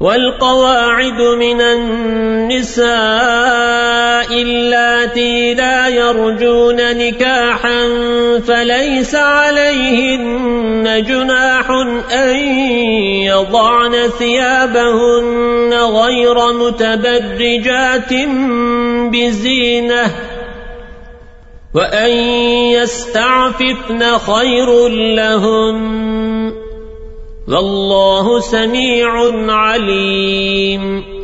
والقواعد من النساء اللاتي لا يرجون نكاحا فليس عليهن جناح أن يضعن ثيابهن غير متبرجات بزينة وأن يستعففن خير لهم والله سميع عليم.